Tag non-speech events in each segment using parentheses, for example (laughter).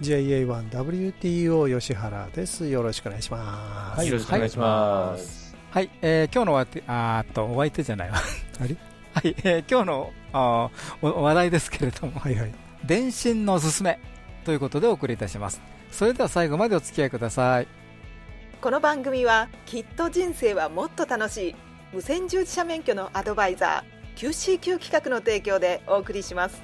JA1WTO 吉原です。よろしくお願いします、よろしくお願いします。はい、えー今日のお相手あーっとお相手じゃないわ。あれ？はい、えー今日のあーお話題ですけれどもはいはい。電信のおすすめということでお送りいたします。それでは最後までお付き合いください。この番組はきっと人生はもっと楽しい。無線従事者免許のアドバイザー QCQ 企画の提供でお送りします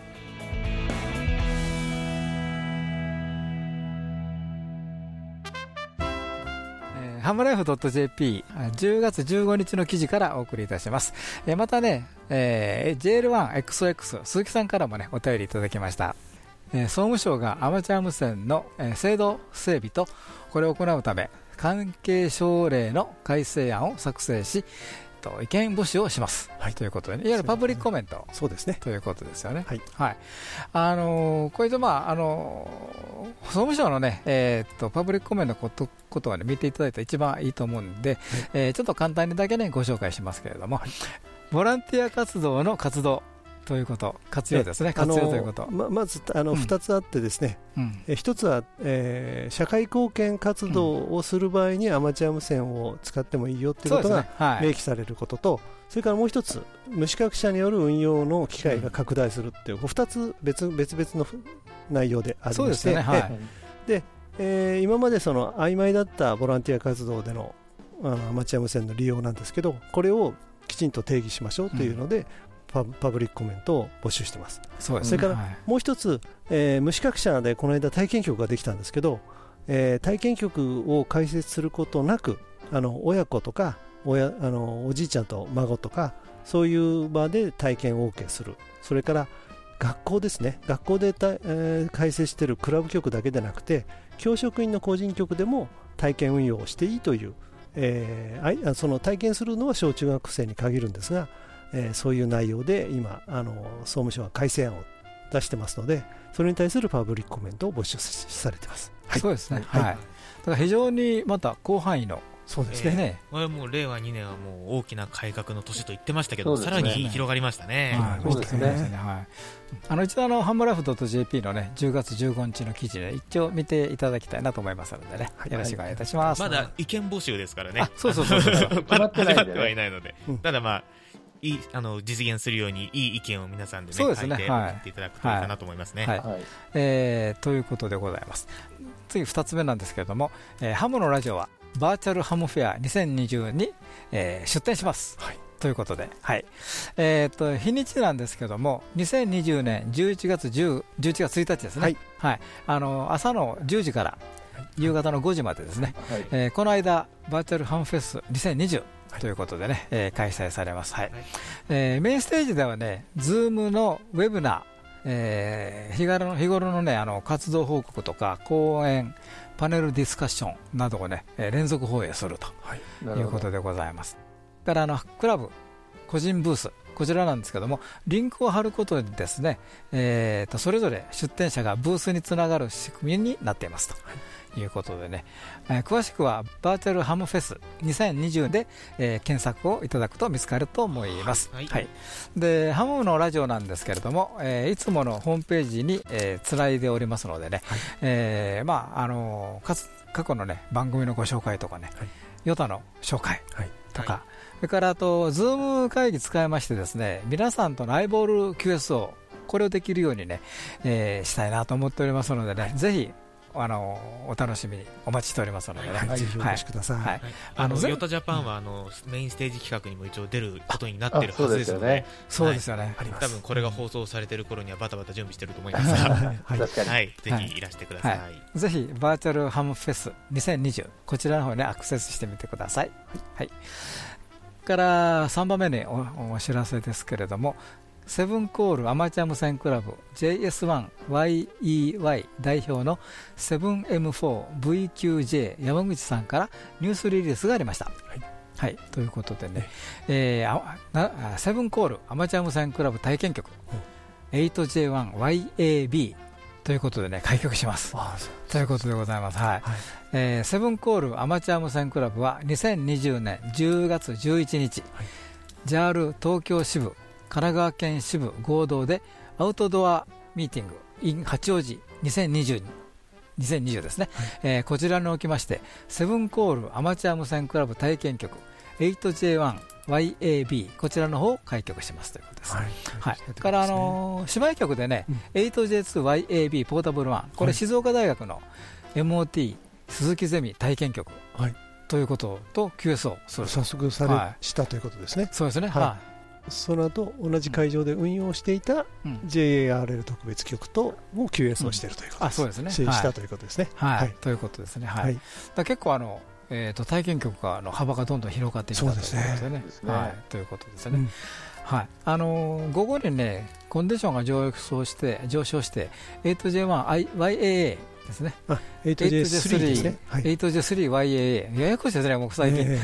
ハムライフ .jp あ10月15日の記事からお送りいたします、えーまたね、えー JL1XOX 鈴木さんからもねお便りいただきました、えー総務省がアマチュア無線の、えー制度整備とこれを行うため関係省令の改正案を作成しと意見募集をします、はい。ということで、ね、いわゆるパブリックコメント。そうですね。ということですよね。はい。あのーこれで、まああの務省のね、えーっとパブリックコメントのことことは、ね、見ていただいたら一番いいと思うんで、えーちょっと簡単にだけねご紹介しますけれども、(laughs) ボランティア活動の活動ということ、活用ですね、あ活の用ということ。ままずあのうん。2つあってですね、うん。え一つは、えー社会貢献活動をする場合にアマチュア無線を使ってもいいよっていうことが明記されることと、それからもう一つ無資格者による運用の機会が拡大するっていう、2つ別別々の内容でありまして、ね、はい、えー今までその曖昧だったボランティア活動でのあのアマチュア無線の利用なんですけどこれをきちんと定義しましょうというので、パパブリックコメントを募集してます。そね、それからはい。もう一つ、えー無資格者でこの間体験局ができたんですけど、えー体験局を開設することなくあの親子とか親あのおじいちゃんと孫とかそういう場で体験を OK する。それから学校ですね。学校でた、えー開設しているクラブ局だけでなくて教職員の個人局でも体験運用をしていいという、えーあいあその体験するのは小中学生に限るんですが、えーそういう内容で今あの総務省は改正案を出してますのでそれに対するパブリックコメントを募集しされてます。はい。そうですね、はい。はい、だから非常にまた広範囲の、そうですね。えーね、これもう令和2年はもう大きな改革の年と言ってましたけど、ね。さらに広がりましたね、はい。そうですね。はい、あの一度あの、ハンバラフ .jp のね、10月15日の記事で、一応見ていただきたいなと思いますのでね、はい。よろしくお願いいたします。まだ意見募集ですからね。あ、そうそうそうそう。そうまだ始まってはいないので、うん。ただまあいいあの実現するようにいい意見を皆さんでねそうですね。書いてはい。送っていただくといいかなと思いますね、はい。はい、えーということでございます。次2つ目なんですけれども、えーハムのラジオはバーチャルハムフェア2020に、えー出展します。はい。ということで、はい。えー、と日にちなんですけども、2020年11月 10, 11月1日ですね、はい。あの朝の10時から夕方の5時までですね、はい、えーこの間、バーチャルハムフェス2020はい。ということでね、えー開催されます、はい。はい。えーメインステージではね、 Zoom のウェビナー、えー日頃の日頃の,、ね、あの活動報告とか講演、パネルディスカッションなどを、ね、えー連続放映するとないうことでございます。からあのクラブ、個人ブース、こちらなんですけども、リンクを貼ることでですね、えーとそれぞれ出店者がブースにつながる仕組みになっていますと。いうことでね、えー詳しくはバーチャルハムフェス2020で、えー検索をいただくと見つかると思います。はい。でハムのラジオなんですけれども、えーいつものホームページに、えーつないでおりますのでね、えーまああのーかつ過去の、ね、番組のご紹介とかね、はい。 YOTA の紹介はい。とか、はそれからあと、 Zoom 会議使いましてですね、皆さんとのアイボール QSO、これをできるようにね、えーしたいなと思っておりますのでね、ぜひ、あのお楽しみにお待ちしておりますのでね。はい、ぜひお越しください。あの YOTAジャパンはあのメインステージ企画にも一応出ることになってるあそうはずですよね、そうですよね。あります。多分これが放送されてる頃にはバタバタ準備してると思いますが、はい。ぜひいらしてください。はぜひバーチャルハムフェス2020こちらの方にアクセスしてみてください。はい。から3番目におお知らせですけれども、セブンコールアマチュア無線クラブ JS1YEY 代表の 7M4VQJ 山口さんからニュースリリースがありました。はい、ということでね、えーセブンコールアマチュア無線クラブ体験局 8J1YAB ということでね、開局します。あそうということでございます。はい。はい。えーセブンコールアマチュア無線クラブは2020年10月11日、はい。JAL 東京支部、神奈川県支部合同でアウトドアミーティング in 八王子2020 2020ですね、えーこちらにおきましてセブンコールアマチュア無線クラブ体験局 8J1YAB こちらの方を開局しますということです。はい。はい、それから、あのー姉妹局でね、うん。8J2YAB ポータブル1、これ、はい静岡大学の MOT 鈴木ゼミ体験局はい。ということと QSO、そうです早速さはれしたということですね、そうですね、はい。はその後同じ会場で運用していた JARL 特別局とも QS をしているということです、あそうですね。支援したはいということですね。はい。はい。ということですね、はい。はい。だ結構あの、えー、と体験局があの幅がどんどん広がっていったということですね。ね。はい、ということですね。うん。はい。あのー午後にね、コンディションが上昇して上昇して 8J1YAA ですね、あ 8J3 ですね。はい。8J3YAA、ややこしいですね、僕最近。え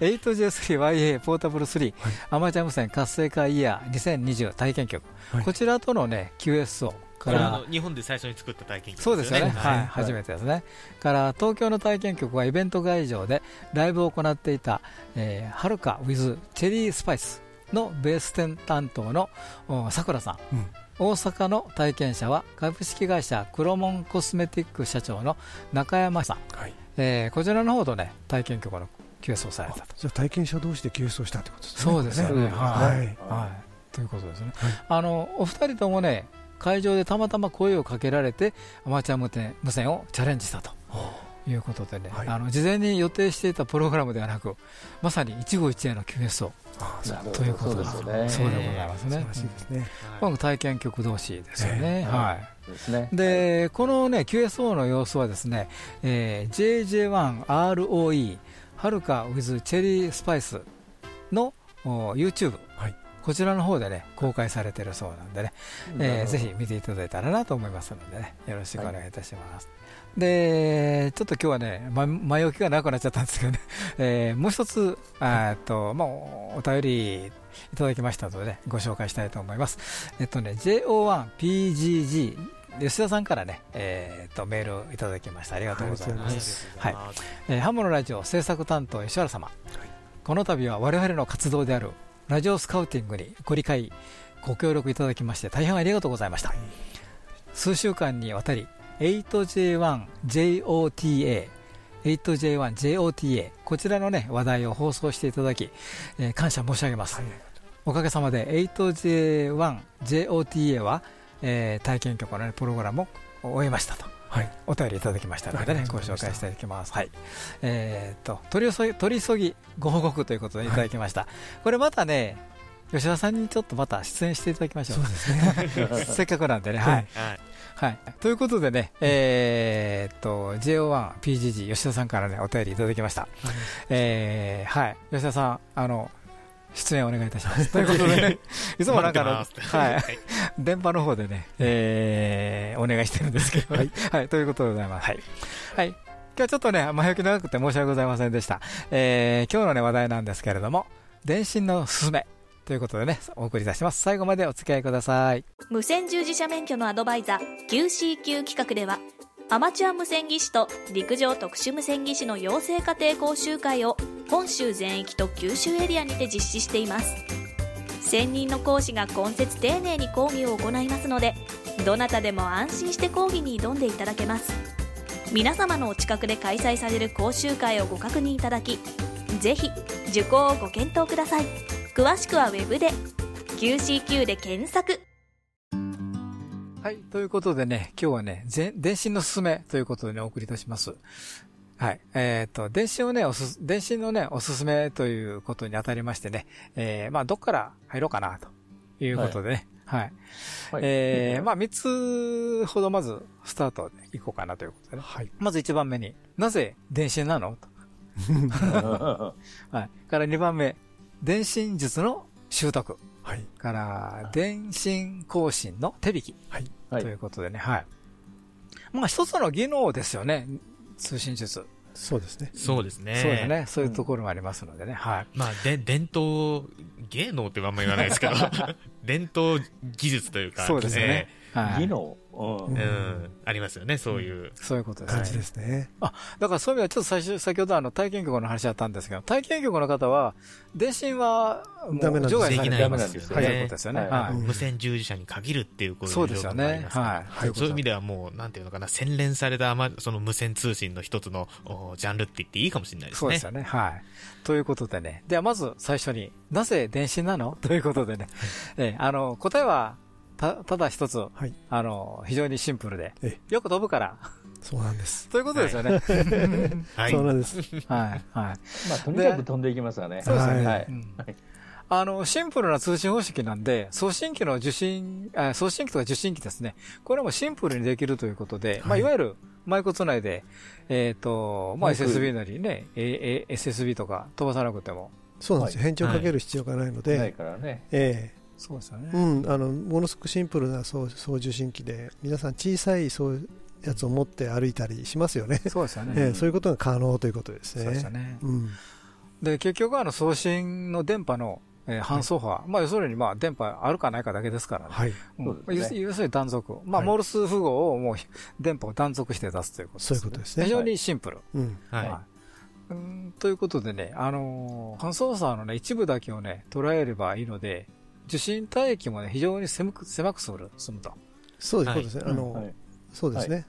8J3YA (laughs) ポータブル3、はい。アマチュア無線活性化イヤー2020体験局、はい。こちらとのね QSO から。これはあの日本で最初に作った体験そうですよね、はい。はい。初めてですね。から東京の体験局はイベント会場でライブを行っていた、えー、はるか with チェリースパイスのベース店担当のおさくらさん、うん大阪の体験者は株式会社クロモンコスメティック社長の中山さん、はいえーこちらの方とね体験局の QS をされたと。じゃあ体験者同士で QS をしたってことですね。そうですよね。これはい、はいはい。ということですね。はいあのお二人ともね会場でたまたま声をかけられてアマチュア無線無線をチャレンジしたということでね、はい。あの事前に予定していたプログラムではなくまさに一期一会の QS をあそうということですね。そうでございますね。この体験局同士ですよね、ええ。はい。ですね。でこのね QSO の様子はですね、えー JJ1ROE はるか with チェリースパイスのお YouTube、はい。こちらの方でね公開されているそうなんでね、えーぜひ見ていただいたらなと思いますのでね。よろしくお願いいたします、でちょっと今日はね、ま、前置きがなくなっちゃったんですけどね、(laughs) えーもう一つあと、まあ、おお便りいただきましたので、ね、ご紹介したいと思います。えっとね JO1PGG 吉田さんからね、えーっとメールをいただきました。ありがとうございまます。すはい。えーハムのラジオ制作担当吉原様、この度は我々の活動であるラジオスカウティングにご理解ご協力いただきまして大変ありがとうございました、数週間にわたり 8J1JOTA 8J1JOTA こちらのね話題を放送していただき、えー感謝申し上げます、おかげさまで 8J1JOTA は、えー体験局の、ね、プログラムを終えましたとはい。お便りいただきましたのでね、ご紹介していただきます。はい。えーっと、取り急ぎ、取り急ぎご報告ということでいただきました。これまたね、吉田さんにちょっとまた出演していただきましょうそう。ですね。(laughs) せっかくなんでね。はい。はいはい。ということでね、えーっと、JO1PGG 吉田さんからね、お便りいただきました。えーはい。吉田さん、あの、出演お願いいたします。(laughs) ということでね、いつもなんかあの、はい。電波の方でね、えーお願いしてるんですけど、はい、はい、ということでございます。はい。はい。今日はちょっとね、前置き長くて申し訳ございませんでした。えー今日のね、話題なんですけれども、電信のすすめということでね、お送りいたします。最後までお付き合いください。無線従事者免許のアドバイザー QCQ 企画ではアマチュア無線技師と陸上特殊無線技師の養成家庭講習会を本州全域と九州エリアにて実施しています専任の講師が今節丁寧に講義を行いますのでどなたでも安心して講義に挑んでいただけます皆様のお近くで開催される講習会をご確認いただきぜひ受講をご検討ください詳しくはウェブで QCQ で検索はい。ということでね、今日はね、ぜ電信のすすめということでね、お送りいたします。はい。えっ、と、電信をね、おすす、電信のね、おすすめということにあたりましてね、えー、まあ、どっから入ろうかな、ということでね、はい。はいえー、まあ、三つほどまず、スタートでいこうかなということでね。はい。まず一番目に、なぜ電信なのと。(laughs) はい。から二番目、電信術の習得。はい。から、電信更新の手引き。はい。はいということでね、はい。まあ、一つの技能ですよね。通信術。そうですね。そうですね。そうですね。そういうところもありますのでね。はい。まあ、で、伝統、芸能ってあんま言わないですけど、(laughs) 伝統技術というか、そうですよね。はい。技能。うんありますよね、そういう。そういうことですね。感じですね。だからそういう意味では、ちょっと最初、先ほどあの体験局の話だったんですけど、体験局の方は、電信はもうダメなんです除外されてダメまなんですよねということですよね。無線従事者に限るっていう、こういうそうですよね。はい。はいそういう意味ではもう、なんていうのかな、洗練された、ま、その無線通信の一つのおジャンルって言っていいかもしれないですね。そうですよね。はい。ということでね。では、まず最初に、なぜ電信なの？ということでね。(laughs) ええ、あの、答えは、た、ただ一つ、はい。あの、非常にシンプルでえ、よく飛ぶから、そうなんです。ということですよね。(laughs) はい。そうなんです。はい。はい。まあ、とにかく飛んでいきますわね。そうですよね。はい。うんあの、シンプルな通信方式なんで、送信機の受信、あ送信機とか受信機ですね。これもシンプルにできるということで、まあ、はいいわゆるマイクつないで、えっ、と、まあ、SSB なりね、ええ SSB とか飛ばさなくても。そうなんですよ。返事をかける必要がないのないで、からね。えそうですよねえうん、あの、ものすごくシンプルな送送受信機で、皆さん小さいそうやつを持って歩いたりしますよね。そうですよね。(laughs) ええそういうことが可能ということですそうですよね。ね。うん。で、結局あの送信の電波の、えー、反送波、まあ要するにまあ電波あるかないかだけですからね。はい。うん要するに断続。まあ、はいモールス符号をもう電波を断続して出すということです、そういうことですね非常にシンプル。うん。はい。うんということでね、あのー、反操作のね、一部だけをね、捉えればいいので、受信帯域もね、非常に狭く、狭くする、済むと。そうですね。あの、はいそうですね。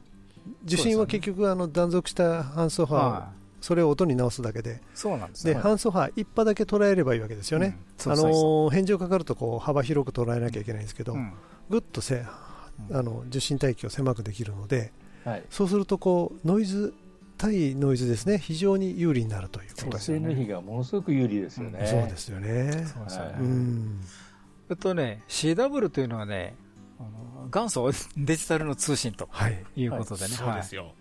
受信は結局、あの、断続した反送波それを音に直すだけで、い。そうなんですで、ね。反送波一波だけ捉えればいいわけですよね。うん。あのー返事をかかるとこう幅広く捉えなきゃいけないんですけど、ううんぐっとせあの受信帯域を狭くできるので、はい。そうするとこうノイズ対ノイズですね非常に有利になるということですよね。SN 比がものすごく有利ですよね。そうですよね。そうですよねはいうん。えっとね、CW というのはね、あの元祖 (laughs) デジタルの通信とはい。いうことでね。そうですよ。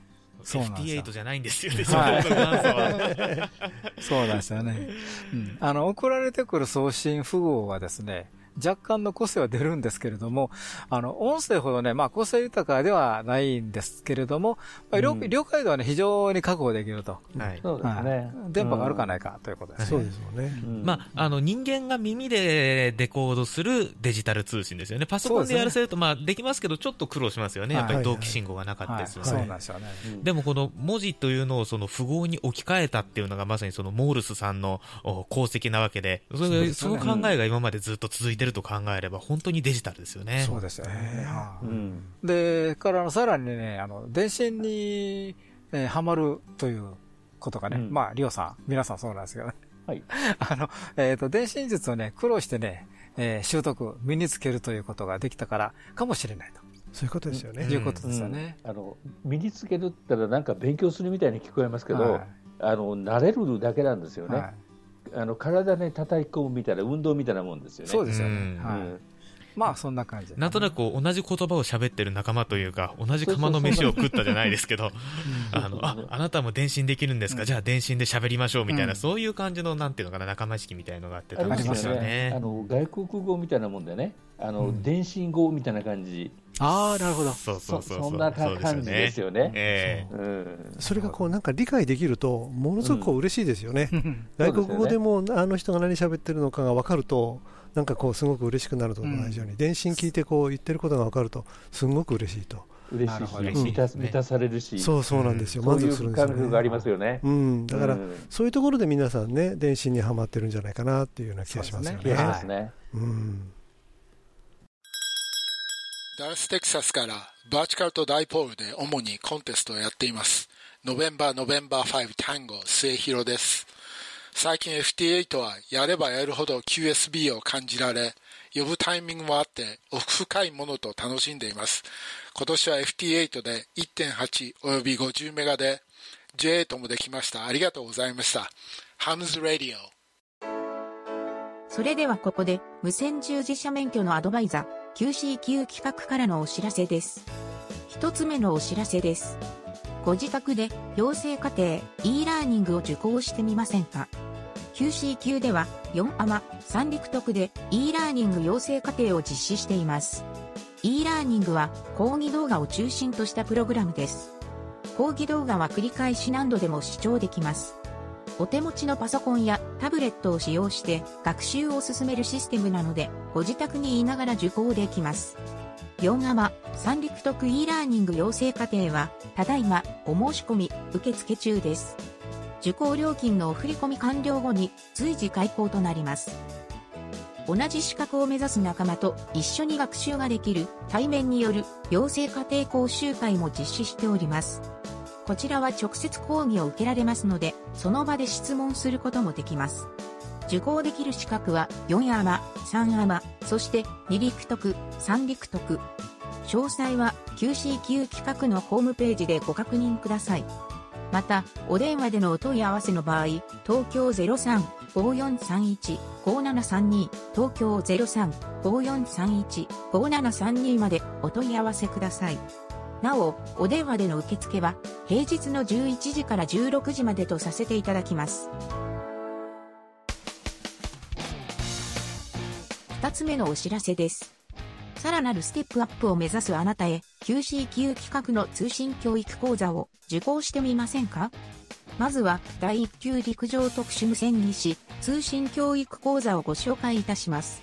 そうなんですよ FT8 じゃないんですよ、はい (laughs) そうなんですよね。うんあの、送られてくる送信符号はですね、若干の個性は出るんですけれども、あの、音声ほどね、まあ、個性豊かではないんですけれども、まあ、了うん了解度はね、非常に確保できると。はい。そうですねはい。電波があるかないかということですね。そうですよね。うんまあ、あの、人間が耳でデコードするデジタル通信ですよね。パソコンでやらせると、まあ、できますけど、ちょっと苦労しますよね。やっぱり同期信号がなかったはい、ですよね。そうなんですよね。うんでもこの文字というのをその符号に置き換えたっていうのがまさにそのモールスさんのお功績なわけで、それその考えが今までずっと続いてると考えれば本当にデジタルですよね。そうですよね。で、からさらにね、あの、電信に、えーはまるということがね、うんまあ、リオさん、皆さんそうなんですけどね。はい。(laughs) あの、えっ、と、電信術をね、苦労してね、えー習得、身につけるということができたからかもしれないそういうことですよとね。いうことですよね。あの身につけるったらなんか勉強するみたいに聞こえますけど、はいあの慣れるだけなんですよね、はいあの体で叩き込むみたいな運動みたいなもんですよね。そうですよね。うん。はい。うん。まあ、そんな感じで。なんとなく同じ言葉を喋ってる仲間というか、同じ釜の飯を食ったじゃないですけど、あの、あ、あなたも電信できるんですか、じゃあ電信で喋りましょうみたいな、うん。そういう感じの、なんていうのかな、仲間意識みたいのがあってあり楽しいですよね。よね。あの外国語みたいなもんでねあの、うん電信語みたいな感じああ、なるほど。そうそそうそう。そうそんなそう感じですよね。ええうんそれがこうなんか理解できるとものすごくこう嬉しいですよね。そうですよね外国語でもあの人が何喋ってるのかが分かるとなんかこうすごく嬉しくなると同じように、電信聞いてこう言ってることが分かるとすごく嬉しいと。嬉しないるほどし満た満たされるし、そうそうなんですよ。そうい満足するんうですよね。感覚がありますよね。うん、だから、うんそういうところで皆さんね電信にはまってるんじゃないかなっていうような気がしますよね。ますね。うん。ダラス、テキサスからバーチカルとダイポールで主にコンテストをやっています。ノベンバー、ノベンバー5タンゴ、末広です。最近 FT8 はやればやるほど QSB を感じられ、呼ぶタイミングもあって奥深いものと楽しんでいます。今年は FT8 で1.8および50メガで J8 もできました。ありがとうございました。ハムズ・ラディオ。それではここで無線従事者免許のアドバイザー QCQ 企画からのお知らせです。一つ目のお知らせです。ご自宅で養成課程 e ラーニングを受講してみませんか？QC 級では4アマ、三陸特で e ラーニング養成課程を実施しています。e ラーニングは講義動画を中心としたプログラムです。講義動画は繰り返し何度でも視聴できます。お手持ちのパソコンやタブレットを使用して学習を進めるシステムなので、ご自宅にいながら受講できます。4アマ、三陸特 e ラーニング養成課程は、ただいまお申し込み受付中です。受講料金のお振込完了後に随時開講となります。同じ資格を目指す仲間と一緒に学習ができる対面による養成家庭講習会も実施しております。こちらは直接講義を受けられますので、その場で質問することもできます。受講できる資格は4アマ、3アマ、そして2陸徳、3陸徳。詳細は QCQ 企画のホームページでご確認ください。また、お電話でのお問い合わせの場合、東京03-5431-5732、東京03-5431-5732までお問い合わせください。なお、お電話での受付は、平日の11時から16時までとさせていただきます。二つ目のお知らせです。さらなるステップアップを目指すあなたへ、QCQ 企画の通信教育講座を受講してみませんか？まずは、第1級陸上特殊無線技師通信教育講座をご紹介いたします。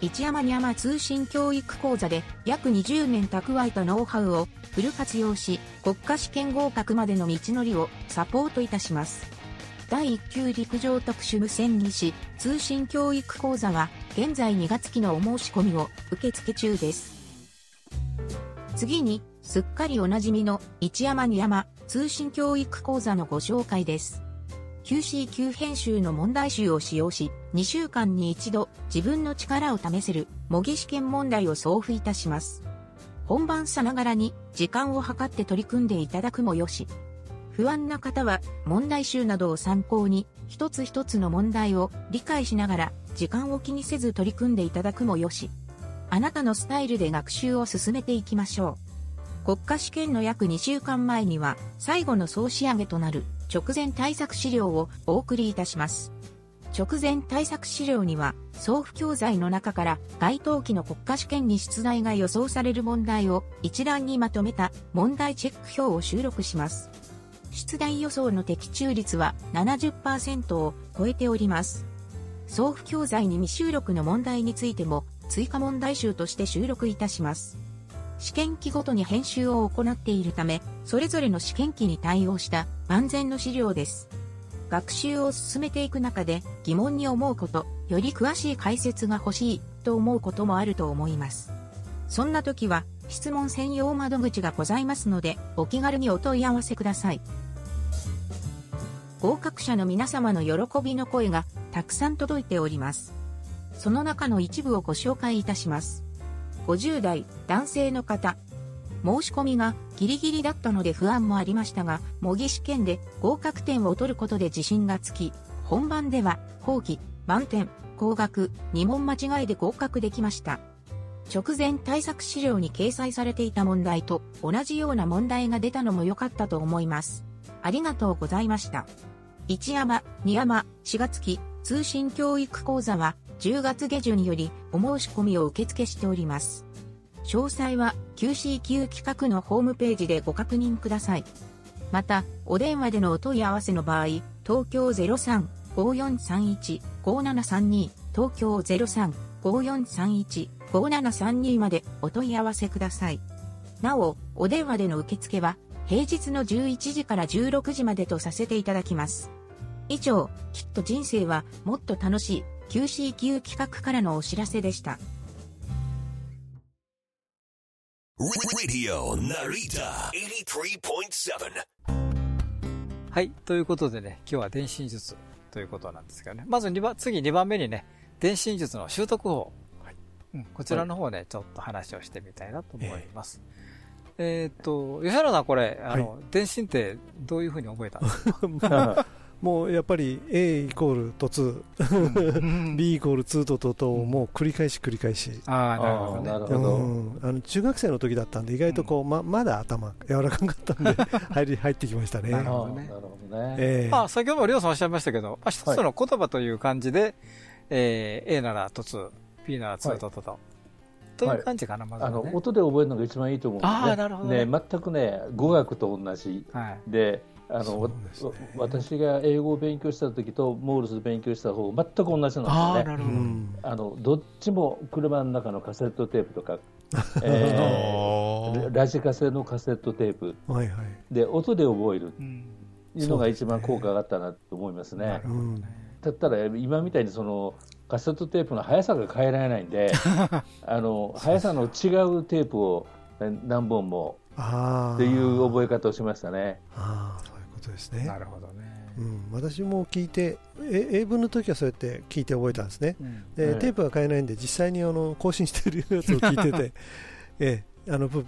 一山二山通信教育講座で約20年蓄えたノウハウをフル活用し、国家試験合格までの道のりをサポートいたします。第1級陸上特殊無線技師通信教育講座は現在2月期のお申し込みを受付中です。次に、すっかりおなじみの一山二山通信教育講座のご紹介です。QC 編集の問題集を使用し、2週間に一度自分の力を試せる模擬試験問題を送付いたします。本番さながらに時間を計って取り組んでいただくもよし。不安な方は問題集などを参考に一つ一つの問題を理解しながら時間を気にせず取り組んでいただくもよし。あなたのスタイルで学習を進めていきましょう。国家試験の約2週間前には最後の総仕上げとなる直前対策資料をお送りいたします。直前対策資料には、送付教材の中から該当期の国家試験に出題が予想される問題を一覧にまとめた問題チェック表を収録します。出題予想の的中率は70%を超えております。送付教材に未収録の問題についても追加問題集として収録いたします。試験機ごとに編集を行っているため、それぞれの試験機に対応した万全の資料です。学習を進めていく中で疑問に思うこと、より詳しい解説が欲しいと思うこともあると思います。そんな時は質問専用窓口がございますので、お気軽にお問い合わせください。合格者の皆様の喜びの声がたくさん届いております。その中の一部をご紹介いたします。50代男性の方。申し込みがギリギリだったので不安もありましたが、模擬試験で合格点を取ることで自信がつき、本番では放棄、満点、高額、2問間違いで合格できました。直前対策資料に掲載されていた問題と同じような問題が出たのも良かったと思います。ありがとうございました。一山、二山、4月期通信教育講座は10月下旬によりお申し込みを受付しております。詳細は QCQ 企画のホームページでご確認ください。また、お電話でのお問い合わせの場合、東京03-5431-5732、東京03-5431-5732までお問い合わせください。なお、お電話での受付は、平日の11時から16時までとさせていただきます。以上、きっと人生はもっと楽しい QCQ 企画からのお知らせでした。はい。ということでね、今日は電信術ということなんですけどね。まず2番、次2番目にね、電信術の習得法うんこちらの方でちょっと話をしてみたいなと思います。えっと、吉原さん、これ、あの、電信ってどういうふうに覚えたんですか？(laughs) もうやっぱり A イコールと2、B イコール2とととをもう繰り返し繰り返し、ああ、なるほどね。なるほど。うんあの中学生の時だったんで意外とこう、ままだ頭柔らかかったんで (laughs) 入り入ってきましたね。なるほどねああなるほどね。ええまあ、先ほどもりょうさんおっしゃいましたけど、まあ、一つの言葉という感じで、えー A ならとつ、B ならつととと。という感じかな、まずはね。あの音で覚えるのが一番いいと思うんですね。ああなるほどねね全くね語学と同じはい。で。あのねわ私が英語を勉強した時とモールスで勉強した方全く同じなんですよああ、ね。なるほど。うんあのどっちも車の中のカセットテープとか、(laughs) えーラジカセのカセットテープはいはい。で音で覚えるうん。いうのが一番効果があったなと思いますね。うんだったら今みたいにそのカセットテープの速さが変えられないんで (laughs) あの速さの違うテープをえ何本もああ。っていう覚え方をしましたね。ことですね。なるほどね。うん、私も聞いて、え英文の時はそうやって聞いて覚えたんですね。うんで、ええテープが買えないんで、実際にあの更新してるやつを聞いてて、(laughs) ええ、あのぶ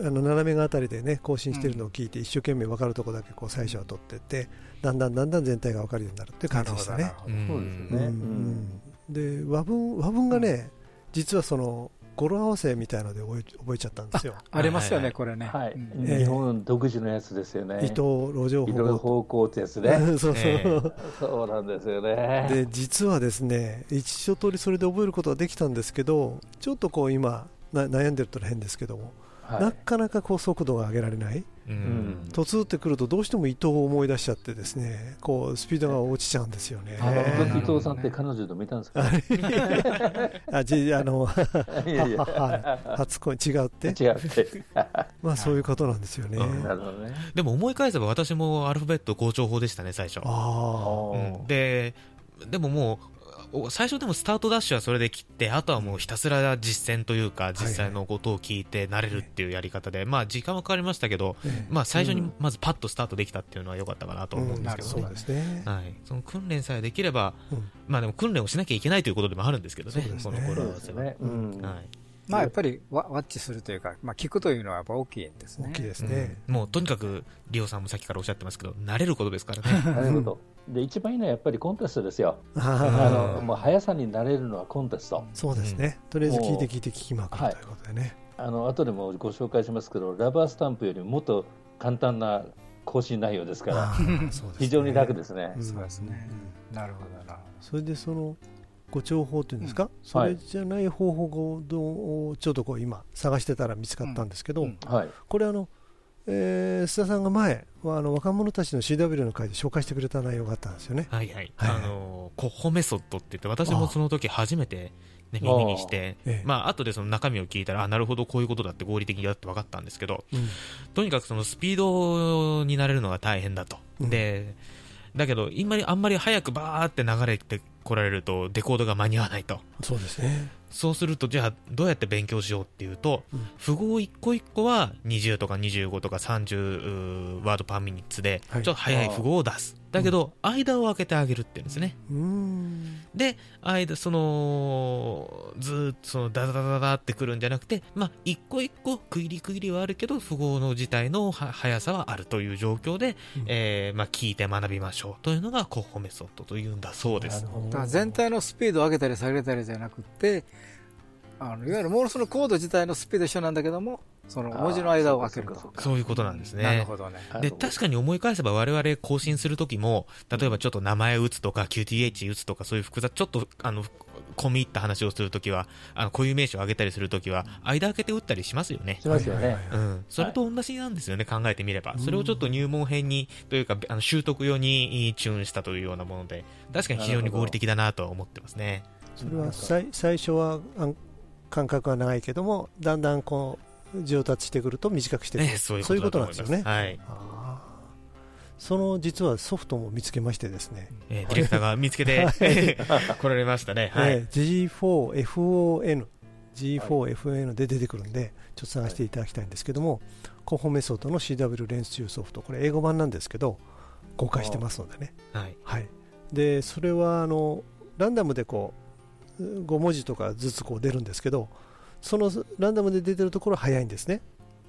あの斜めがあたりでね更新してるのを聞いて、一生懸命分かるところだけこう最初は取ってってだんだんだんだん全体が分かるようになるっていう感じでしたね。うんそうですね。うんうんで和文和文がね、実はその語呂合わせみたいので覚え覚えちゃったんですよ。ありますよね、はいこれね。はい、日本独自のやつですよね。伊藤路上歩方向ってやつ行ね。(laughs) そうそう、え (laughs) えそうなんですよね。で実はですね一通りそれで覚えることはできたんですけどちょっとこう今な悩んでると変ですけども、はいなかなかこう速度が上げられないうんうん突ってくるとどうしても伊藤を思い出しちゃってですねこうスピードが落ちちゃうんですよね。伊藤さんって彼女と見たんですか？(laughs) あじあの初恋違うって違うって。まあそういうことなんですよね。うんなるほどね。でも思い返せば私もアルファベット校長法でしたね、最初。あうんで、でももう、お最初でもスタートダッシュはそれで切って、あとはもうひたすら実践というか、実際のことを聞いて慣れるっていうやり方で、まあ時間はかかりましたけど、あ、ええまあ最初にまずパッとスタートできたっていうのは良かったかなと思うんですけどねそう。ですね。はい、その訓練さえできれば、うんまあでも訓練をしなきゃいけないということでもあるんですけどね、そうですねこの頃は。ですね。うん。はいまあ、やっぱりワワッチするというか、まあ、聞くというのはやっぱ大きいんですね。大きいですね。うんもうとにかく、リオさんもさっきからおっしゃってますけど、慣れることですからね。(laughs) なるほど。で一番いいのはやっぱりコンテストですよ。あのもう速さになれるのはコンテスト。そうですね。とりあえず聞いて聞いて聞きまくるはいということでね。あの後でもご紹介しますけど、ラバースタンプよりもっと簡単な更新内容ですから、ね非常に楽ですね。うんそうですね。なるほどな。それでそのご情報っていうんですか、それじゃない方法をちょっとこう今探してたら見つかったんですけど、うんはい。これあの、えー須田さんが前はあの若者たちの CW の会で紹介してくれた内容があったんですよね。はいはい。はいあの、コッホメソッドって言って、私もその時初めて、ね、耳にして、ええまあ、後でその中身を聞いたら、あ、なるほど、こういうことだって合理的だって分かったんですけど、うんとにかくそのスピードになれるのが大変だと。うんで、だけど、あんまり、あんまり早くバーって流れてこられると、デコードが間に合わないと。そうですね。そうすると、じゃあ、どうやって勉強しようっていうと、うん符号一個一個は20とか25とか30ワードパーミニッツで、ちょはいっと早い符号を出す。だけど、間を空けてあげるっていうんですね。で、間、その、ずーっとそのダダダダダってくるんじゃなくて、まあ、一個一個区切り区切りはあるけど、符号の自体のは速さはあるという状況で、うんえーまあ、聞いて学びましょうというのがコッホメソッドというんだそうです。ほだから全体のスピードを上げたり下げたりじゃなくて、あのいわゆるモールスのコード自体のスピード一緒なんだけども、その文字の間を空けると。そういうことなんですね。なるほどね。で、確かに思い返せば我々更新するときも、例えばちょっと名前打つとか、QTH 打つとか、そういう複雑、ちょっと、あの、込み入った話をするときは、あの、固有名詞を挙げたりするときは、間開けて打ったりしますよね。しますよね。うん。それと同じなんですよね、考えてみれば。それをちょっと入門編に、というか、あの、習得用にチューンしたというようなもので、確かに非常に合理的だなとは思ってますね。それは最最初はあん間隔が長いけども、だんだんこう上達してくると短くしてくる。ね、そういうことだと思います。そういうことなんはい。その実はソフトも見つけましてですね、えーディレクターが見つけて、(laughs) 来られましたね。はい。えー G4FON G4FN で出てくるんでちょっと探していただきたいんですけども、コホメソッドの CW 練習ソフトこれ英語版なんですけど公開してますのでねはい。はいでそれはあのランダムでこう5文字とかずつこう出るんですけどそのランダムで出てるところは早いんですね。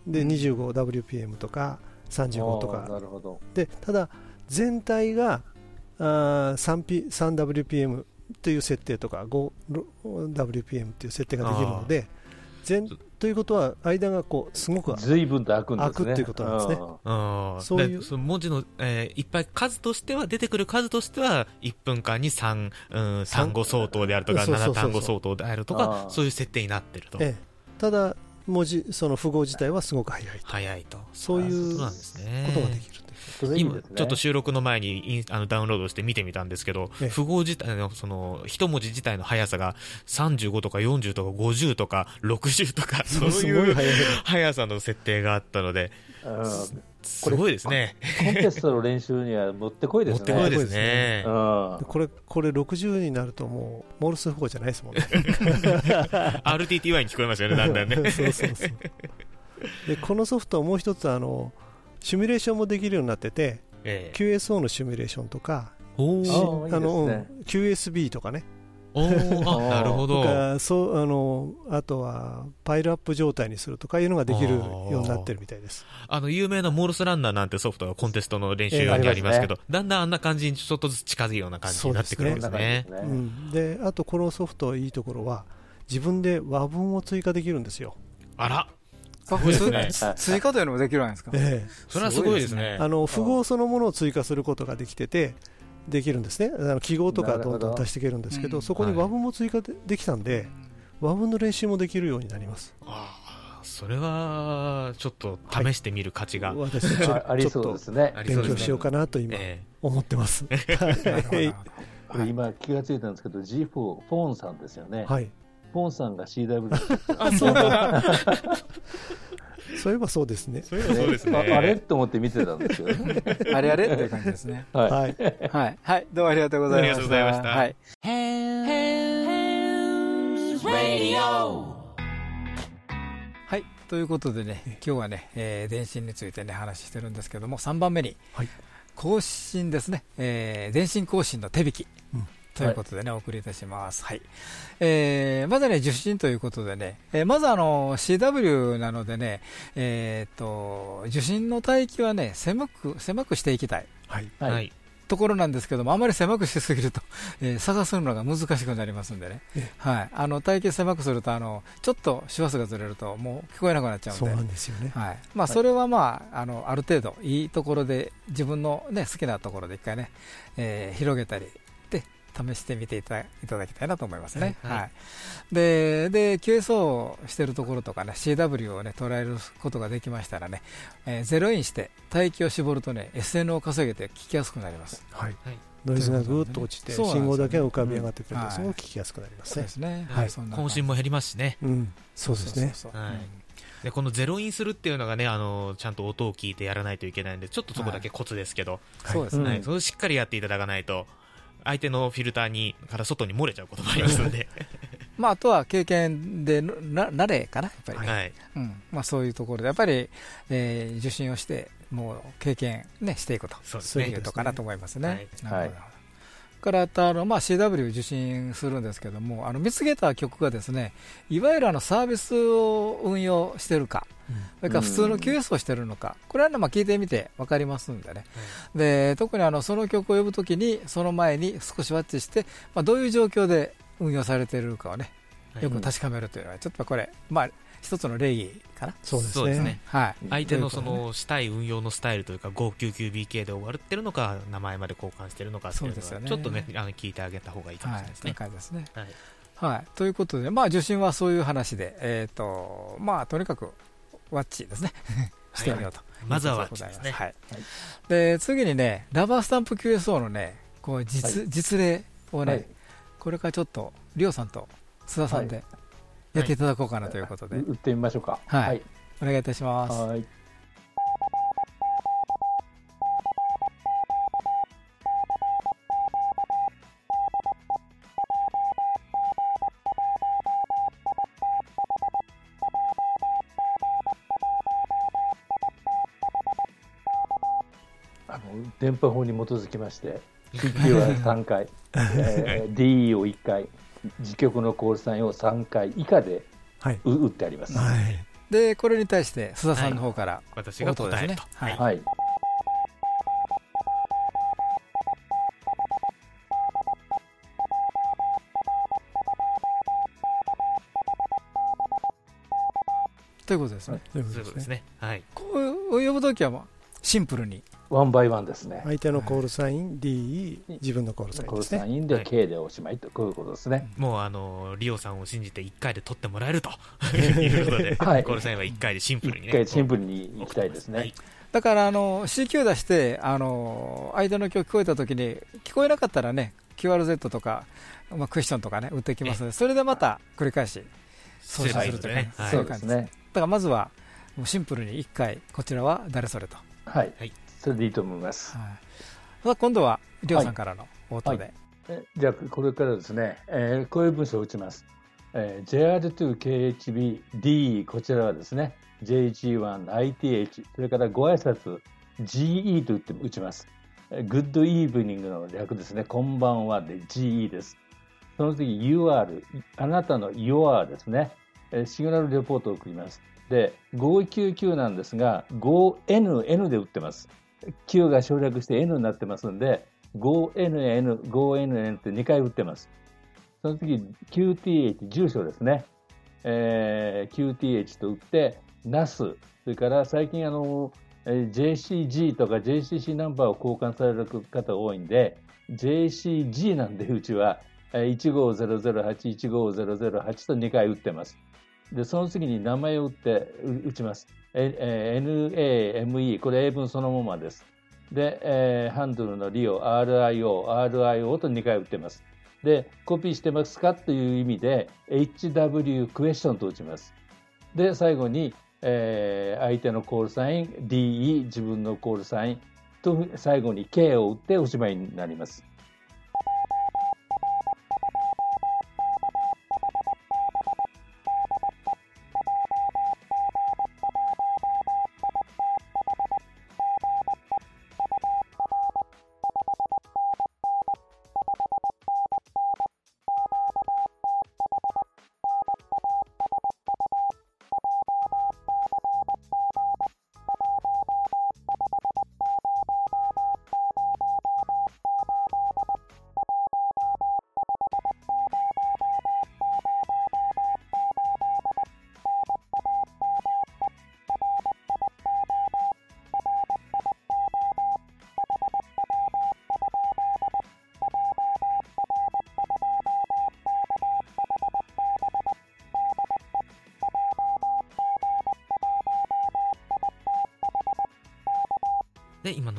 で 25WPM とか35とか。なるほど。でただ全体があー 3P 3WPM という設定とか 5WPM という設定ができるので全ということは間がこうすごく随分と開くんですね。開くっていうことなんですね。あーそういうでその文字の、えーいっぱい数としては出てくる数としては1分間に3、うん、単語相当であるとか7そうそうそうそう。単語相当であるとかそういう設定になってると。ええ。ただ文字その符号自体はすごく早いと。早いと。そういうことができる今ちょっと収録の前にインあのダウンロードして見てみたんですけど、ええ。符号自体のその一文字自体の速さが35とか40とか50とか60とか (laughs) そうすいうごい。早い速さの設定があったのでうんすごいですね。コンテストの練習にはもってこいですね。(laughs) もってこいですね。うんでこれこれ60になるともうモールス符号じゃないですもんね。(laughs) RTTY に聞こえましたよねだんだんね。そうそうそう。でこのソフトはもう一つあのシミュレーションもできるようになっててええ。QSO のシミュレーションとかあのねうん QSB とかね。あ (laughs) なるほど。とかそうあのあとはパイルアップ状態にするとかいうのができるようになってるみたいです。あの有名なモールスランナーなんてソフトがコンテストの練習ええ。用にありますけど、だんだんあんな感じにちょっとずつ近づくような感じになってくるんですね。ですね。うん、であとこのソフトいいところは自分で和文を追加できるんですよ、あら追加というのもできるんですか？えそれはすごいですね。えあの符号そのものを追加することができててできるんですね。あの記号とかどんどん足していけるんですけどうん。そこに和文も追加でできたんで、和文の練習もできるようになります。ああそれはちょっと試してみる価値が。私ちょあありそうですね。勉強しようかなと今え思ってます、(laughs) これ今気がついたんですけど G4 フォーンさんですよね。はいフォーンさんが CW えあそうだ。(laughs) そういえばそうですね。そういえばそうですね。ああれ？と思って見てたんですけどね。(laughs) あれあれ？っていう感じですね。はい。はい。はい。はい。どうもありがとうございました。ありがとうございました。はい。はい。ということでね、今日はね、えー電信についてね、話してるんですけども、3番目に、はい。更新ですね、えー電信更新の手引き。うんということでね、お送りいたします。はい。えーまずね、受信ということでね、えーまずあの、CW なのでね、えーっと、受信の帯域はね、狭く、狭くしていきたい。はい。ははい。いところなんですけども、あまり狭くしすぎると、えー探すのが難しくなりますんでね。え、はい、あの体型狭くするとあの、ちょっと周波数がずれると、もう聞こえなくなっちゃうんで、そうなんですよね。はい。まあ、それは、まあ、あのある程度、いいところで、自分の、ね、好きなところで一回ね、えー広げたりで、試してみていたいただきたいなと思いますね。はいはい。でで QSO してるところとかね CW をね捉えることができましたらね、えーゼロインして帯域を絞るとね SN を稼げて聞きやすくなります。はい。はい。ノイズがぐーっと落ちて信号だけが浮かび上がってくるうんとすごく聞きやすくなりますね。そうですね。はい。渾身も減りますしね。うん。そうですね。はい。でこのゼロインするっていうのがねあのちゃんと音を聞いてやらないといけないんでちょっとそこだけコツですけど、そうですね。はい、それをしっかりやっていただかないと相手のフィルターにから外に漏れちゃうこともありますので、(laughs) まあ、あとは経験でな慣れかな、やっぱりね、はい、うん。まあ、そういうところで、やっぱり、えー受信をして、もう経験、ね、していくと。そうですね。いうことかなと思いますね。はい。なるほど。はいからあとあの、まあ、CW 受信するんですけども、あの見つけた曲がですね、いわゆるあのサービスを運用してるか、それから普通の QS をしてるのか、これはねまあ聞いてみて分かりますんでね、で特にあのその曲を呼ぶときに、その前に少しワッチして、まあ、どういう状況で運用されているかをね、よく確かめるというのは、ちょっとこれ、まあ、一つの礼儀かな？そうですね。ね。はい、相手のそのしたい運用のスタイルというか 599BK で終わるってるのか名前まで交換してるのかっていうのそうですよね。はちょっとねあの聞いてあげた方がいいかもしれないですはい、ね。という感じですね。はい。はい、ということで、まあ、受信はそういう話で、えーとまあ、とにかくワッチですね、(laughs) してみようと、まずはワッチですね。はい。で次にね、ラバースタンプ QSO のね、こう実,、実例をね、はい。これからちょっと、リオさんと須田さんでやっていただこうかなということで、打ってみましょうか。はい。お願いいたします。はい。あの電波法に基づきまして CQ は3回。(laughs) えー DE を1回、自局のコールサインを3回以下ではいう打ってあります。はいでこれに対して須田さんの方から私が答えると。はいはい。ということですねというこそういうことですねね。はい。こう呼ぶときはシンプルに one by one ですね。相手のコールサイン DE 自分のコールサインコールですねサインではい K でおしまいと、こういうことですね。もうあの、リオさんを信じて1回で取ってもらえるということで、(laughs) はいコールサインは1回でシンプルに1ね。回シンプルに行きたいですはいね。だからあの CQ 出してあの相手の局聞こえたときに聞こえなかったらね QRZ とか、まあ、クエスチョンとかね打っていきますのでそれでまた繰り返し送信するというねはいそういう感じですね。だからまずはもうシンプルに1回こちらは誰それと、はいはい。それでいいと思います。はい、さあ今度はりょうさんからの応答で、えじゃあ、これからですね、えーこういう文章を打ちます。えー JR2KHBD、こちらはですね、JG1ITH、それからご挨拶 GE と打って打ちます。えー Good Evening の略ですね、こんばんはで GE です。その次 UR、あなたの Your ですね、えーシグナルレポートを送ります。で、599なんですが、5NN で打ってます。Q が省略して N になってますんで、5NN、5NN って2回打ってます。その次、QTH、住所ですね。えー QTH と打って、NAS、それから最近あの、えー JCG とか JCC ナンバーを交換される方が多いんで、JCG なんでうちはえー15008、15008と2回打ってます。で、その次に名前を打って打ちます。ええー NAME、これ英文そのままです。で、えーハンドルのリオ、RIO、RIO と2回打ってます。で、コピーしてますかという意味で、HW クエスチョンと打ちます。で、最後に、えー相手のコールサイン、DE、自分のコールサインと、最後に K を打っておしまいになります。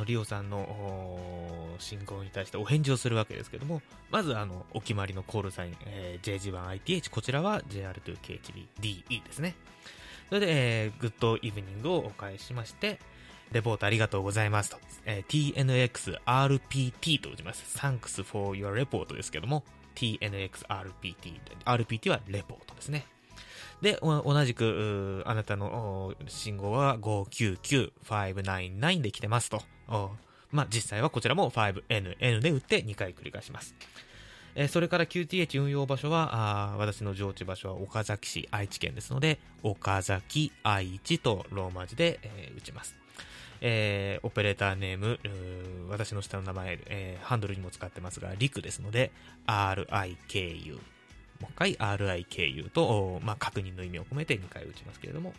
リオさんの進行に対してお返事をするわけですけども、まず、あの、お決まりのコールサイン、えー JG1ITH、こちらは JR2KHBDE ですね。それで、えー、グッドイブニングをお返しまして、レポートありがとうございますと、えー TNXRPT と打ちます。Thanks for your report ですけども、TNXRPT。RPT はレポートですね。で、同じく、あなたの信号は599599で来てますと。まあ、実際はこちらも 5NN で打って2回繰り返します。えーそれから QTH 運用場所は、あ私の上智場所は岡崎市、愛知県ですので、岡崎、愛知とローマ字で、えー打ちます。えーオペレーターネーム、ー私の下の名前、えーハンドルにも使ってますが、リクですので、RIKU。もう一回 RIKU と、まあ、確認の意味を込めて2回打ちますけれども、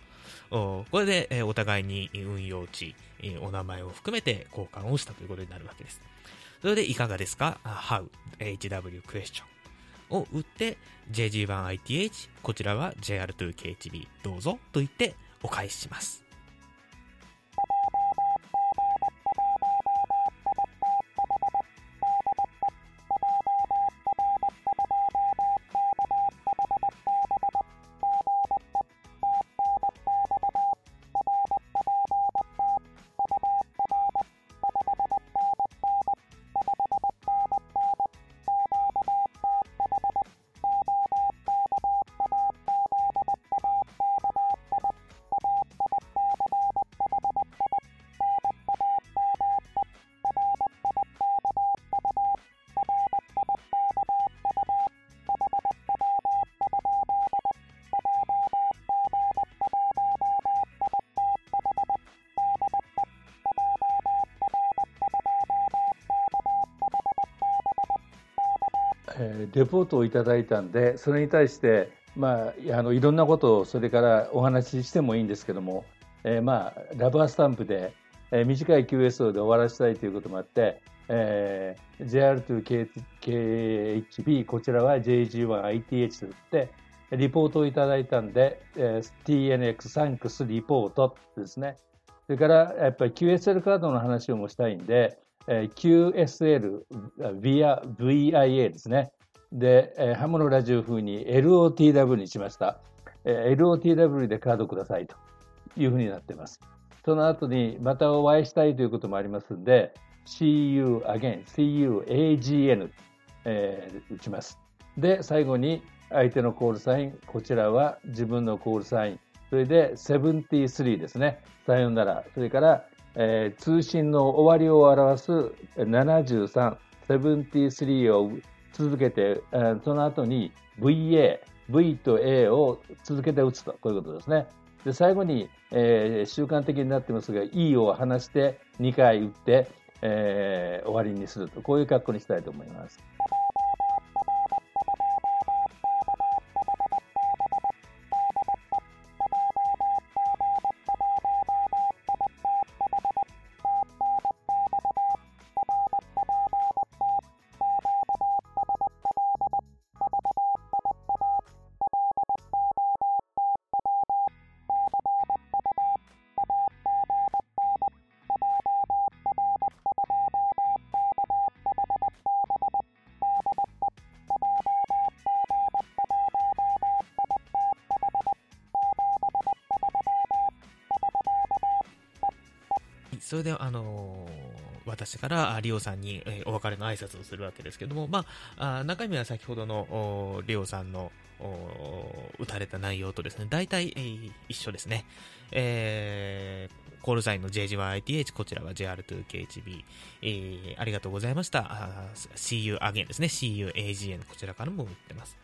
これで、えお互いに運用値、えお名前を含めて交換をしたということになるわけです。それでいかがですか ?How, HW question を打って、JG1ITH、こちらは JR2KHB どうぞと言ってお返しします。レポートをいただいたんで、それに対して、まあ、あのいろんなことをそれからお話ししてもいいんですけども、えーまあ、ラバースタンプで、えー短い QSO で終わらせたいということもあって、えー JR2KHB、こちらは JG1ITH といって、リポートをいただいたんで、えー TNX サンクスリポートですね。それからやっぱり QSL カードの話をもしたいんで、えー QSL via VIA ですね。で、えーハムのラジオ風に LOTW にしました。えー LOTW でカードくださいというふうになっています。その後にまたお会いしたいということもありますんで、See you again, see you AGN、えー打ちます。で、最後に相手のコールサイン、こちらは自分のコールサイン、それで73ですね。さよなら。それから、えー通信の終わりを表す73、73を続けて、えーその後に VA、V と A を続けて打つと、こういうことですね。で、最後に、えー習慣的になってますが、E を離して2回打って、えー終わりにすると、こういう格好にしたいと思います。で、あのー私からリオさんに、えお別れの挨拶をするわけですけども、まあ、あ中身は先ほどのリオさんの打たれた内容とですね、大体、え一緒ですね。えーコールサインの JG1ITH、こちらは JR2KHB、えーありがとうございました。あー See you again ですね。See you AGN、こちらからも打ってます。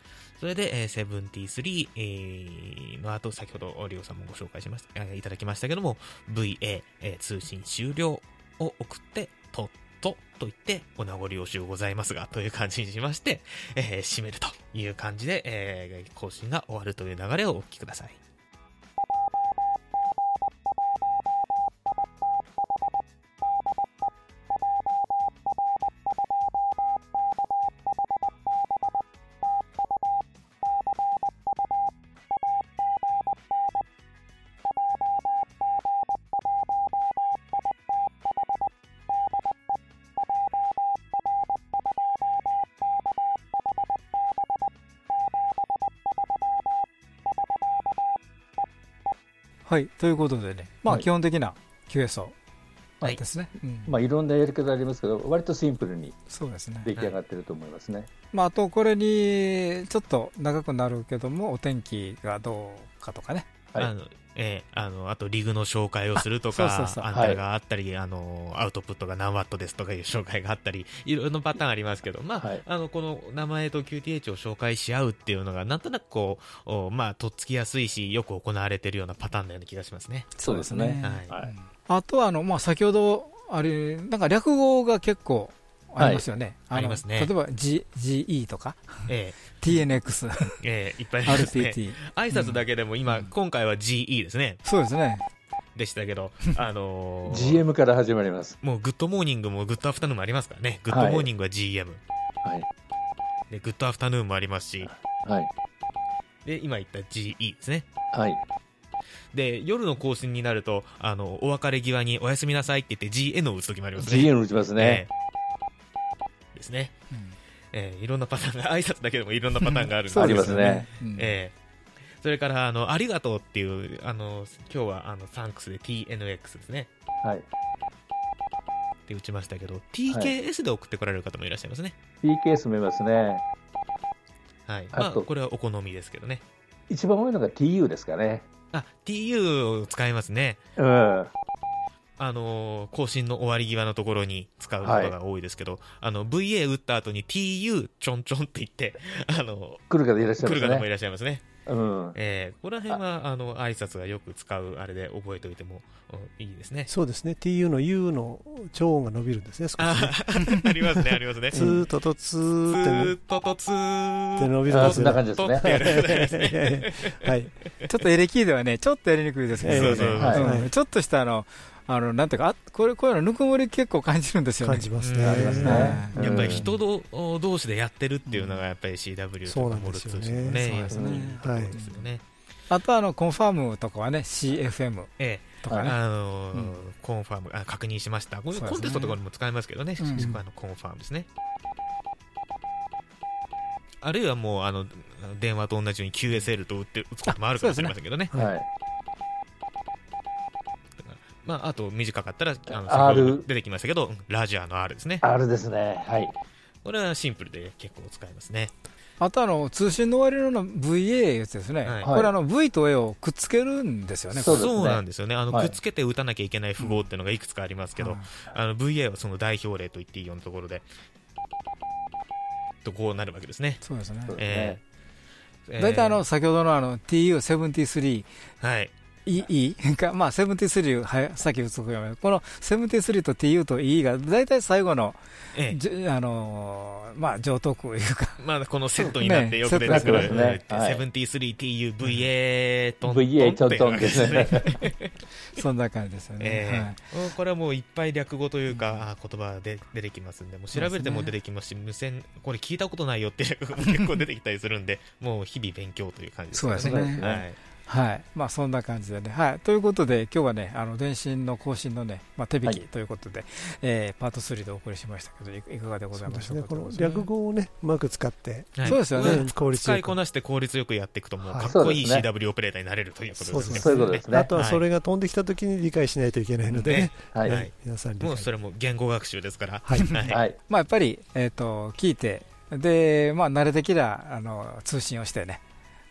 それで、えー73、えーの後、先ほどリオさんもご紹介しました、いただきましたけども、VA、えー通信終了を送って、とっとと言って、お名残惜しゅうございますが、という感じにしまして、えー締めるという感じで、えー更新が終わるという流れをお聞きください。はい、ということでね、まあ、はい基本的な QSO はいですね。うんまあ、いろんなやり方ありますけど、割とシンプルにそうですね。出来上がってると思いますね。まあ、あと、これに、ちょっと長くなるけども、お天気がどうかとかね。はいあのえーあのあとリグの紹介をするとか、あそうそうそう。アンテナがあったり、あのアウトプットが何ワットですとかいう紹介があったり、(laughs) いろいろなパターンありますけど、まあ、はい。あのこの名前と QTH を紹介し合うっていうのが、なんとなくこう、おまあ、とっつきやすいし、よく行われているようなパターンのような気がしますね。そうですね。はい。はい。あとは、あの、まあ、先ほど、あれ、なんか略語が結構ありますよね。のありますね例えば、G、GE とか、え TNX、(laughs) ーえーいっぱいありますね。RPT。挨拶だけでも今、今回は GE ですね。そうですね。でしたけど、あのー GM から始まります。もうグッドモーニングもグッドアフタヌーンもありますからね。グッドモーニングは GM。はい。で、グッドアフタヌーンもありますし、はい。で、今言った GE ですね。はい。で、夜の更新になると、あの、お別れ際におやすみなさいって言って GN を打つときもありますね。GM 打ちますね。ええですね。うんええいろんなパターンが、(laughs) 挨拶だけでもいろんなパターンがあるんでありますね。うんええそれから、あの、ありがとうっていう、あの、今日は、あの、サンクスで TNX ですね。はい。って打ちましたけど、TKS で送ってこられる方もいらっしゃいますね。PKS もいますね。はい。まあ、あとこれはお好みですけどね。一番多いのが TU ですかね。あ、TU を使いますね。うん。あのー更新の終わり際のところに使うことが多いですけど、あの、VA 打った後に TU ちょんちょんって言って、あの来る方いらっしゃいます来る方もいね。らっしゃいますね。うん。えーこの辺は、あの、挨拶がよく使うあれで覚えておいてもうんいいですね。そうですね TU の U の長音が伸びるんですね少しあねありますね、ありますね。ツートとツツーってーッととツーって伸びるんあそんですよな感じですね。(laughs) はい (laughs) ちょっとエレキではね、ちょっとやりにくいですけど、そうそうそうはいうんちょっとしたあの、あの、なんていうか、あこれ、こういうのぬくもり結構感じるんですよね。感じますねうんありますね。うんやっぱり人ど同士でやってるっていうのが、やっぱり CW そうなんとかモルですよね通信のね、そうですねいいところですよね。あとあの、コンファームとかはね、CFM ええ、とかね。コンファームあ、確認しました。コンテストとかにも使えますけどね、うんあのコンファームですね。あるいはもう、あの、電話と同じように QSL と打って打つこともあるかもしれませんけどね。はい。まあ、あと短かったら、あの R 先ほど出てきましたけど、ラジアの R ですね。R ですね。はい。これはシンプルで結構使えますね。あとあの、通信の終わりの VA やつですね。はいこれあの、V と A をくっつけるんですよね。そうなんですよね。あの、はいくっつけて打たなきゃいけない符号っていうのがいくつかありますけど、あの、VA はその代表例と言っていいようなところで、とこうなるわけですね。そうですねえね。え大体あの、先ほどのあの、TU73 はい。EE が、(laughs) まあ、73、はい、さっき打つこの73と TU と EE が大体最後の、ええ。じあのーまあ、上等句いうか、まあ、このセットになってよく出てくる、はい。73TU、VA、トントン VA トントンですね。(laughs) そんな感じですよね。えはい。えこれはもういっぱい略語というか、あ言葉で出てきますんで、もう調べても出てきますし、無線、これ聞いたことないよって略語も結構出てきたりするんで、もう日々勉強という感じですね。そうですね。はい。はい。まあ、そんな感じでね。はい。ということで、今日はね、あの、電信の更新のね、まあ、手引きはいということで、えーパート3でお送りしましたけど、いいかがでございましょうか。この略語をねうまく使ってはいそうですよね効率よく使いこなして効率よくやっていくと、もうはいかっこいい CW オペレーターになれるということですね。そういうことですね。あとはそれが飛んできた時に理解しないといけないのでね、はい。ははいい。皆さんもうそれも言語学習ですから。はいはいはい。まあ、やっぱり、えっ、と、聞いて、で、まあ、慣れてきた、あの、通信をしてね、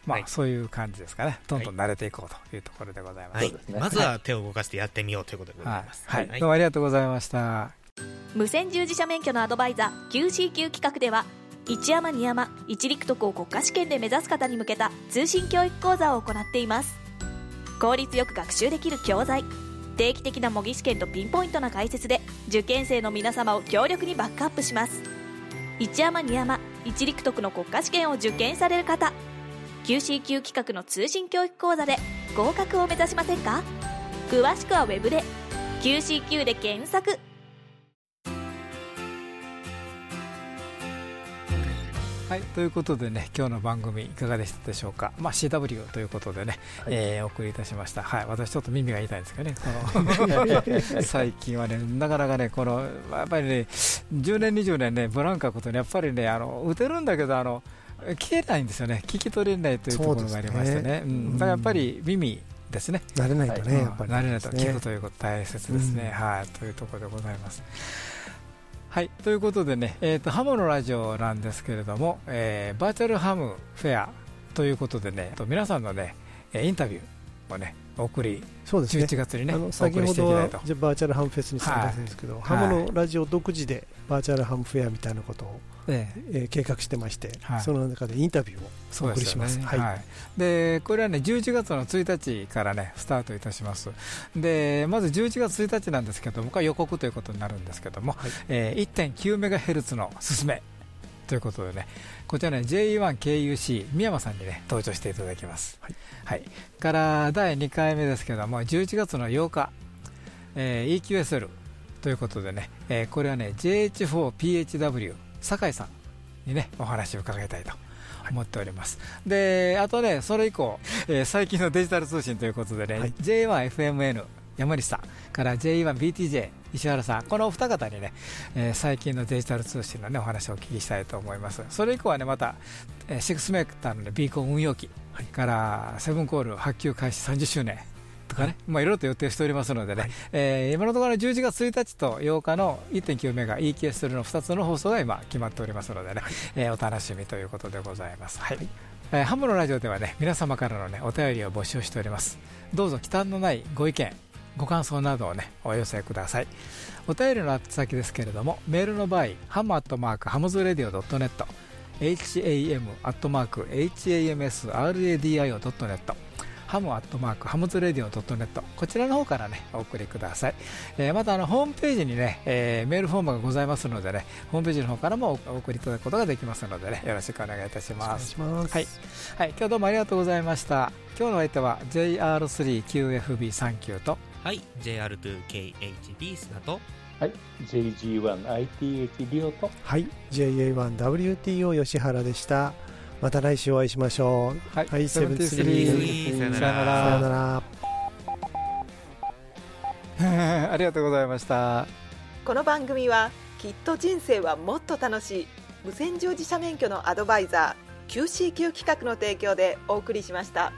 まあ、はいそういう感じですかね。どんどん慣れていこうというところでございます。まずは手を動かしてやってみようということでござはいいます。。はい。どうもありがとうございました。無線従事者免許のアドバイザー QCQ 企画では一山二山一陸徳を国家試験で目指す方に向けた通信教育講座を行っています効率よく学習できる教材定期的な模擬試験とピンポイントな解説で受験生の皆様を強力にバックアップします一山二山一陸徳の国家試験を受験される方 QCQ 企画の通信教育講座で合格を目指しませんか？詳しくはウェブで。QCQ で検索。はい、ということでね、今日の番組いかがでしたでしょうか？まあ、CW ということでね、はい。えーお送りいたしました。はい、私ちょっと耳が痛いんですけどね、この。(laughs) 最近はね、なかなかね、この、やっぱりね、10年、20年ね、ブランカことに、やっぱりね、あの、打てるんだけど、あの、聞けないんですよね。聞き取れないというところがありましてね。ねうん、だからやっぱり耳ですね。慣れないとね、うん。やっぱり、慣れないと聞くねということ大切ですね、うん。はい。というところでございます。はい。ということでね、えー、とハムのラジオなんですけれども、えーバーチャルハムフェアということでねと皆さんのねえーインタビューをねお送りそうですね。11月にね先ほどはじゃあバーチャルハムフェスに参加したんですけど、ハムのラジオ独自でバーチャルハムフェアみたいなことを、ええ。ー計画してまして、はい。その中でインタビューをお送りします。ね、はい。はい。でこれはね11月の1日からねスタートいたします。でまず11月1日なんですけど僕は予告ということになるんですけども、はい。えー、1.9メガヘルツのすすめということでねこちらね J1KUC 宮山さんにね登場していただきます、はい。はい、から第2回目ですけども11月の8日、えー EQSL ということでね、えーこれはね JH4PHW 酒井さんにねお話を伺いたいと思っております、であとねそれ以降、えー最近のデジタル通信ということでね、はい。J1FMN 山西さんから J1BTJ 石原さんこのお二方にね、えー最近のデジタル通信の、ね、お話をお聞きしたいと思います。それ以降はねまた、えーシックスメーターの、ね、ビーコン運用機、からセブンコール発給開始30周年とかね、い、まあいろいろと予定しておりますのでね、えー今のところ11月1日と8日の1.9メガ EQS の2つの放送が今決まっておりますのでね、えーお楽しみということでございます。はい。えーハムのラジオではね皆様からのねお便りを募集しております。どうぞ忌憚のないご意見ご感想などをねお寄せください。お便りの宛先ですけれどもメールの場合ハムアットマークハムズレディオ .net ham.hamsradio.net ham アットマーク hamsradio .net こちらの方からねお送りください、えー、またあのホームページにね、えー、メールフォームがございますのでねホームページの方からもお送りいただくことができますのでねよろしくお願いいたします。はい、はい、今日どうもありがとうございました。今日の相手は JR3QFB39 とはい JR2KHB 砂とはい JG1ITH リオとはい JA1WTO 吉原でしたまた来週お会いしましょう。はい、はい、セブンティスリー。さよなら。さよなら。(laughs) ありがとうございました。この番組はきっと人生はもっと楽しい無線乗自社免許のアドバイザー QCQ 企画の提供でお送りしました。